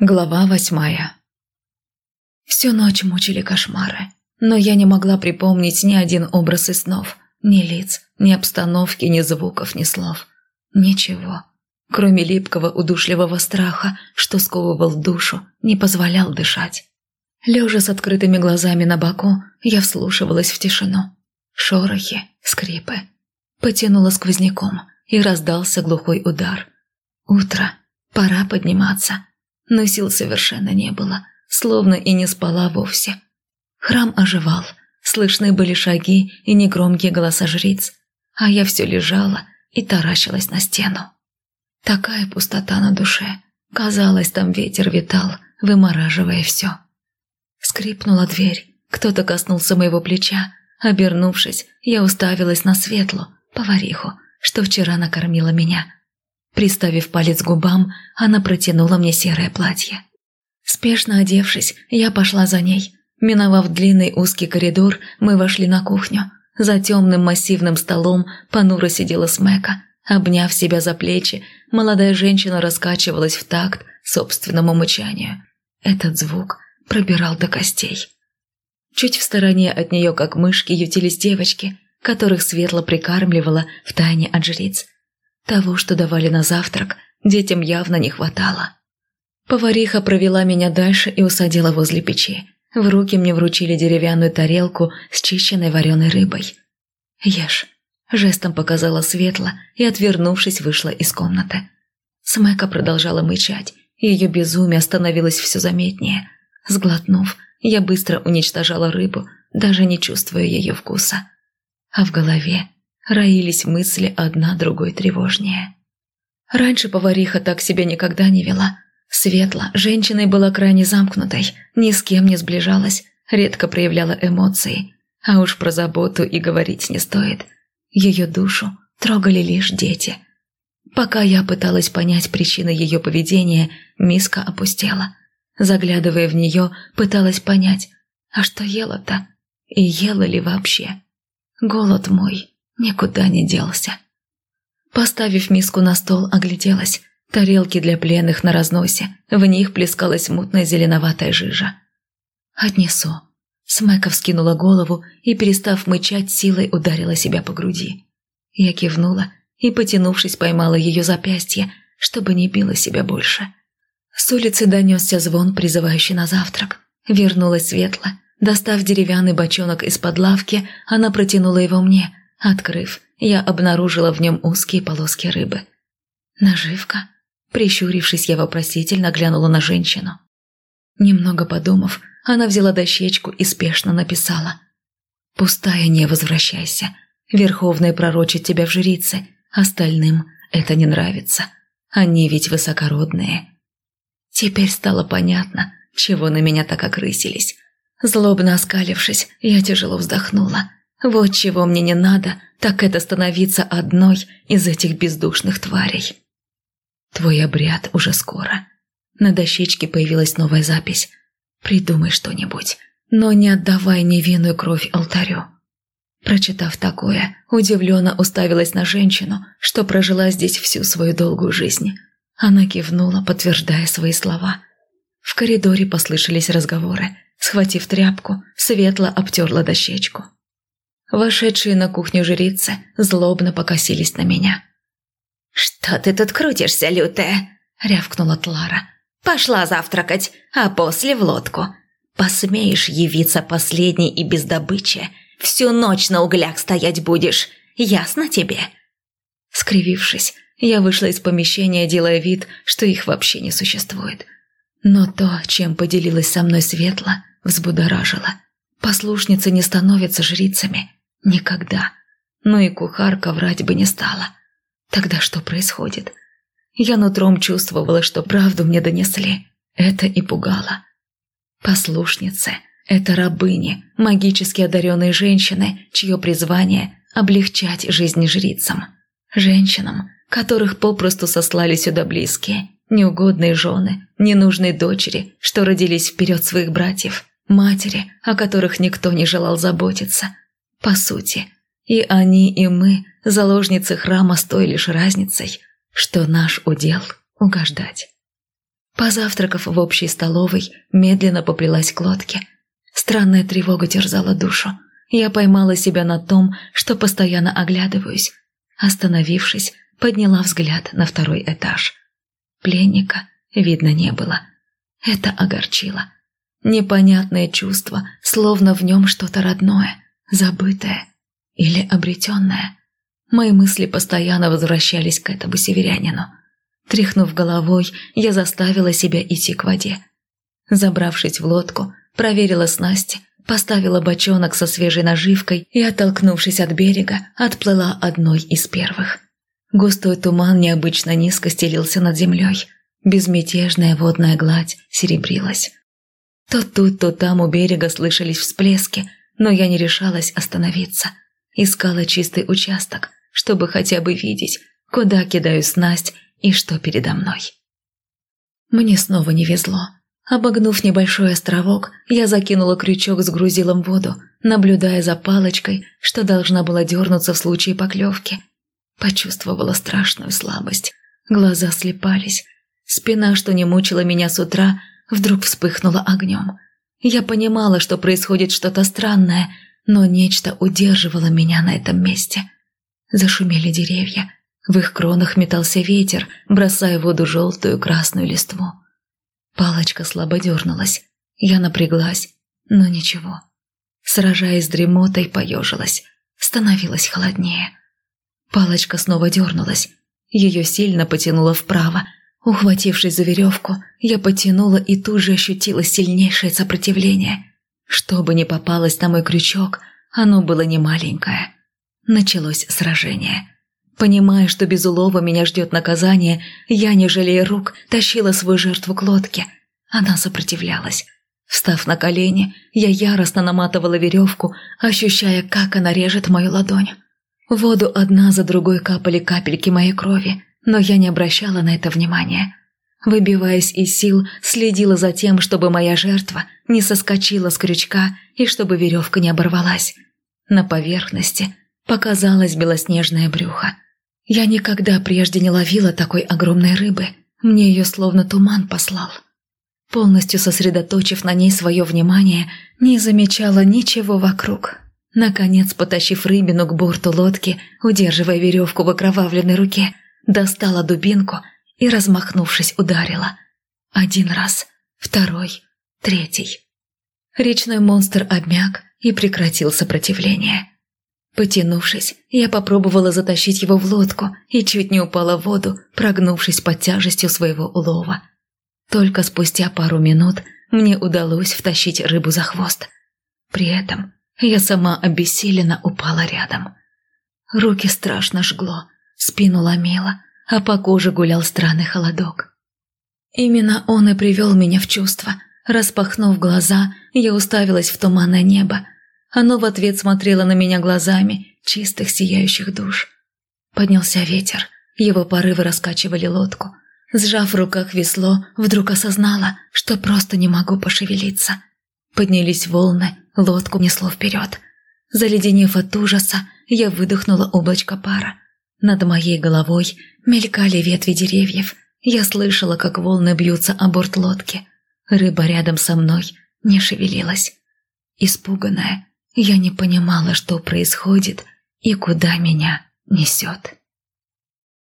Глава восьмая Всю ночь мучили кошмары, но я не могла припомнить ни один образ из снов, ни лиц, ни обстановки, ни звуков, ни слов. Ничего, кроме липкого удушливого страха, что сковывал душу, не позволял дышать. Лежа с открытыми глазами на боку, я вслушивалась в тишину. Шорохи, скрипы. Потянула сквозняком, и раздался глухой удар. Утро, пора подниматься но сил совершенно не было, словно и не спала вовсе. Храм оживал, слышны были шаги и негромкие голоса жриц, а я все лежала и таращилась на стену. Такая пустота на душе. Казалось, там ветер витал, вымораживая все. Скрипнула дверь, кто-то коснулся моего плеча. Обернувшись, я уставилась на светлу, повариху, что вчера накормила меня – Приставив палец губам, она протянула мне серое платье. Спешно одевшись, я пошла за ней. Миновав длинный узкий коридор, мы вошли на кухню. За темным массивным столом понуро сидела Смека. Обняв себя за плечи, молодая женщина раскачивалась в такт собственному мычанию. Этот звук пробирал до костей. Чуть в стороне от нее, как мышки, ютились девочки, которых светло прикармливала в тайне от жриц. Того, что давали на завтрак, детям явно не хватало. Повариха провела меня дальше и усадила возле печи. В руки мне вручили деревянную тарелку с чищенной вареной рыбой. «Ешь», – жестом показала Светла и, отвернувшись, вышла из комнаты. Смека продолжала мычать, и ее безумие становилось все заметнее. Сглотнув, я быстро уничтожала рыбу, даже не чувствуя ее вкуса. А в голове роились мысли одна другой тревожнее. Раньше повариха так себя никогда не вела. Светла, женщиной была крайне замкнутой, ни с кем не сближалась, редко проявляла эмоции. А уж про заботу и говорить не стоит. Ее душу трогали лишь дети. Пока я пыталась понять причины ее поведения, миска опустела. Заглядывая в нее, пыталась понять, а что ела-то? И ела ли вообще? Голод мой никуда не делся. Поставив миску на стол, огляделась. Тарелки для пленных на разносе, в них плескалась мутная зеленоватая жижа. «Отнесу». Смэка вскинула голову и, перестав мычать, силой ударила себя по груди. Я кивнула и, потянувшись, поймала ее запястье, чтобы не била себя больше. С улицы донесся звон, призывающий на завтрак. Вернулась светло. Достав деревянный бочонок из-под лавки, она протянула его мне, Открыв, я обнаружила в нем узкие полоски рыбы. «Наживка?» Прищурившись, я вопросительно глянула на женщину. Немного подумав, она взяла дощечку и спешно написала. «Пустая не возвращайся. Верховная пророчит тебя в жрице. Остальным это не нравится. Они ведь высокородные». Теперь стало понятно, чего на меня так окрысились. Злобно оскалившись, я тяжело вздохнула. Вот чего мне не надо, так это становиться одной из этих бездушных тварей. Твой обряд уже скоро. На дощечке появилась новая запись. Придумай что-нибудь, но не отдавай невинную кровь алтарю. Прочитав такое, удивленно уставилась на женщину, что прожила здесь всю свою долгую жизнь. Она кивнула, подтверждая свои слова. В коридоре послышались разговоры. Схватив тряпку, светло обтерла дощечку. Вошедшие на кухню жрицы злобно покосились на меня. «Что ты тут крутишься, лютая?» – рявкнула Тлара. «Пошла завтракать, а после в лодку. Посмеешь явиться последней и без добычи, всю ночь на углях стоять будешь, ясно тебе?» Скривившись, я вышла из помещения, делая вид, что их вообще не существует. Но то, чем поделилась со мной Светла, взбудоражило. Послушницы не становятся жрицами – Никогда. Но и кухарка врать бы не стала. Тогда что происходит? Я нутром чувствовала, что правду мне донесли. Это и пугало. Послушницы – это рабыни, магически одаренные женщины, чье призвание – облегчать жизнь жрицам. Женщинам, которых попросту сослали сюда близкие, неугодные жены, ненужные дочери, что родились вперед своих братьев, матери, о которых никто не желал заботиться – по сути, и они, и мы, заложницы храма с той лишь разницей, что наш удел – угождать. Позавтракав в общей столовой, медленно поплелась к лодке. Странная тревога терзала душу. Я поймала себя на том, что постоянно оглядываюсь. Остановившись, подняла взгляд на второй этаж. Пленника видно не было. Это огорчило. Непонятное чувство, словно в нем что-то родное, забытое или обретенное. Мои мысли постоянно возвращались к этому северянину. Тряхнув головой, я заставила себя идти к воде. Забравшись в лодку, проверила снасти, поставила бочонок со свежей наживкой и, оттолкнувшись от берега, отплыла одной из первых. Густой туман необычно низко стелился над землей. Безмятежная водная гладь серебрилась. То тут, то там у берега слышались всплески, но я не решалась остановиться. Искала чистый участок, чтобы хотя бы видеть, куда кидаю снасть и что передо мной. Мне снова не везло. Обогнув небольшой островок, я закинула крючок с грузилом в воду, наблюдая за палочкой, что должна была дернуться в случае поклевки. Почувствовала страшную слабость. Глаза слепались. Спина, что не мучила меня с утра, вдруг вспыхнула огнем. Я понимала, что происходит что-то странное, но нечто удерживало меня на этом месте. Зашумели деревья. В их кронах метался ветер, бросая в воду желтую красную листву. Палочка слабо дернулась. Я напряглась, но ничего. Сражаясь с дремотой, поежилась. Становилось холоднее. Палочка снова дернулась. Ее сильно потянуло вправо, Ухватившись за веревку, я потянула и тут же ощутила сильнейшее сопротивление. Что бы ни попалось на мой крючок, оно было не маленькое. Началось сражение. Понимая, что без улова меня ждет наказание, я, не жалея рук, тащила свою жертву к лодке. Она сопротивлялась. Встав на колени, я яростно наматывала веревку, ощущая, как она режет мою ладонь. В воду одна за другой капали капельки моей крови но я не обращала на это внимания. Выбиваясь из сил, следила за тем, чтобы моя жертва не соскочила с крючка и чтобы веревка не оборвалась. На поверхности показалось белоснежное брюхо. Я никогда прежде не ловила такой огромной рыбы, мне ее словно туман послал. Полностью сосредоточив на ней свое внимание, не замечала ничего вокруг. Наконец, потащив рыбину к борту лодки, удерживая веревку в окровавленной руке – достала дубинку и, размахнувшись, ударила. Один раз, второй, третий. Речной монстр обмяк и прекратил сопротивление. Потянувшись, я попробовала затащить его в лодку и чуть не упала в воду, прогнувшись под тяжестью своего улова. Только спустя пару минут мне удалось втащить рыбу за хвост. При этом я сама обессиленно упала рядом. Руки страшно жгло, спину ломило, а по коже гулял странный холодок. Именно он и привел меня в чувство. Распахнув глаза, я уставилась в туманное небо. Оно в ответ смотрело на меня глазами чистых сияющих душ. Поднялся ветер, его порывы раскачивали лодку. Сжав в руках весло, вдруг осознала, что просто не могу пошевелиться. Поднялись волны, лодку несло вперед. Заледенев от ужаса, я выдохнула облачко пара. Над моей головой мелькали ветви деревьев. Я слышала, как волны бьются о борт лодки. Рыба рядом со мной не шевелилась. Испуганная, я не понимала, что происходит и куда меня несет.